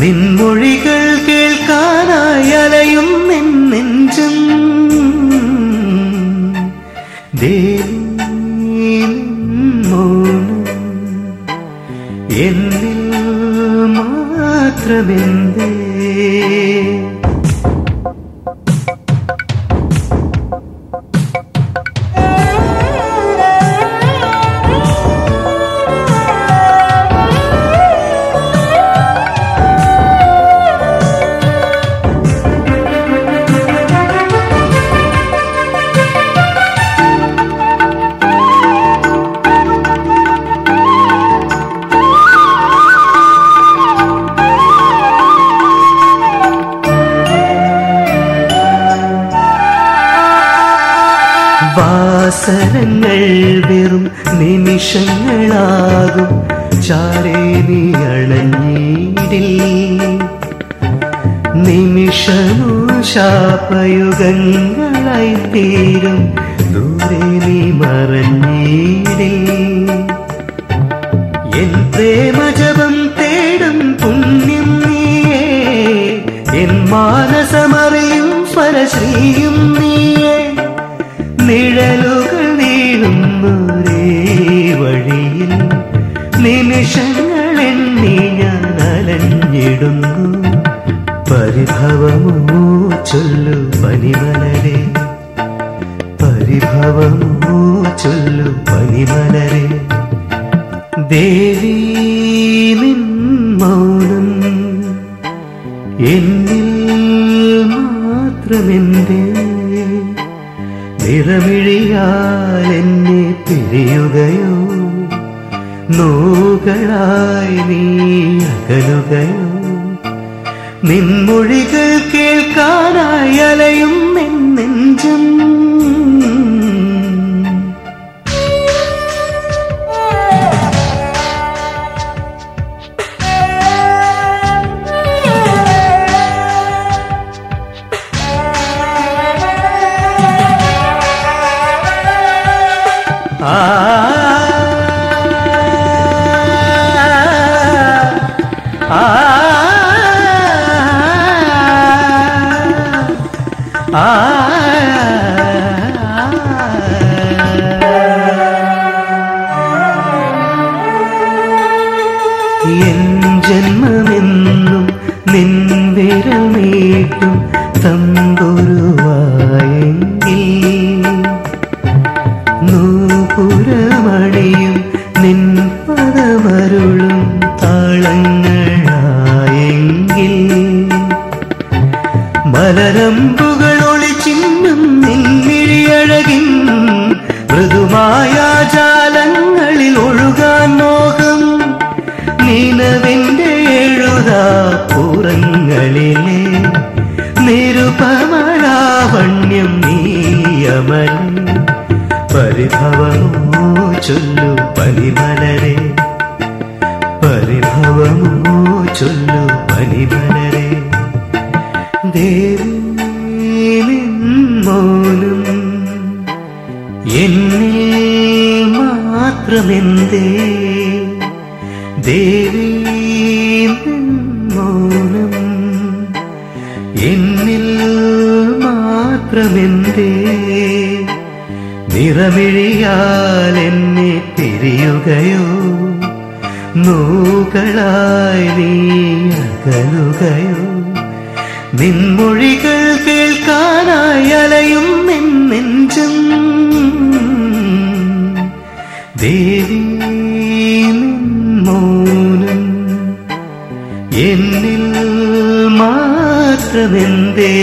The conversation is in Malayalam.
നിൻമൊഴികൾ കേൾക്കാനായി അലയും നിൻ നെഞ്ചും. എന്നിൽ മാത്രമെന്തേ വാസനങ്ങൾ വെറും നിമിഷങ്ങളാകും. ചാരേ നീ അണഞ്ഞീടിൽ നിമിഷമോ ശാപയുഗങ്ങളായി തീരും. ദൂരെ നീ മറഞ്ഞീടിൽ. എൻ പ്രേമജപം തേടും പുണ്യം നീയേ. എൻ മാനസമറിയും പരശ്രീയും നീയേ. നിഴലുകൾ നീളുന്നൊരേ വഴിയിൽ നിമിഷങ്ങളെണ്ണി ഞാൻ അലഞ്ഞിടുന്നു. പരിഭവമോ ചൊല്ലു പനിമലരെ. പരിഭവമോ ചൊല്ലു പനിമലരെ. ദേവി നിൻ മൗനം എന്നിൽ മാത്രമെന്തേ നിറമിഴിയാൽ എന്നെ പിരിയുകയോ? നോകളായി നീ അകലുകയോ? നിൻമൊഴികൾ കേൾക്കാനായി അലയും നെഞ്ചും 아 മലരമ്പുകൾ ഒളിച്ചിന്നും നിന്നിഴിയഴകിൻ മൃദുമായ ജാലങ്ങളിൽ ഒഴുകാൻ മോഹം. നീനവിന്റെ എഴുതാ പുറങ്ങളിലെ നിരുപമലാവണ്യം നീയമൽ. പരിഭവമോ ചൊല്ലു പനിമലരെ. പരിഭവമോ ചൊല്ലു പനിമലരെ. ദേവി നിൻ മൗനം എന്നിൽ മാത്രമെന്തേ? ദേവി മൗനം എന്നിൽ മാത്രമെന്തേ? നിറമിഴിയാൽ എന്നെ തിരിയുകയോ നൂകളായി നീ അകലുകയോ? നിൻമൊഴികൾ കേൾക്കാനായി അലയും നിൻ നെഞ്ചും. ദേവി മൗനം എന്നിൽ മാത്രമെന്തേ?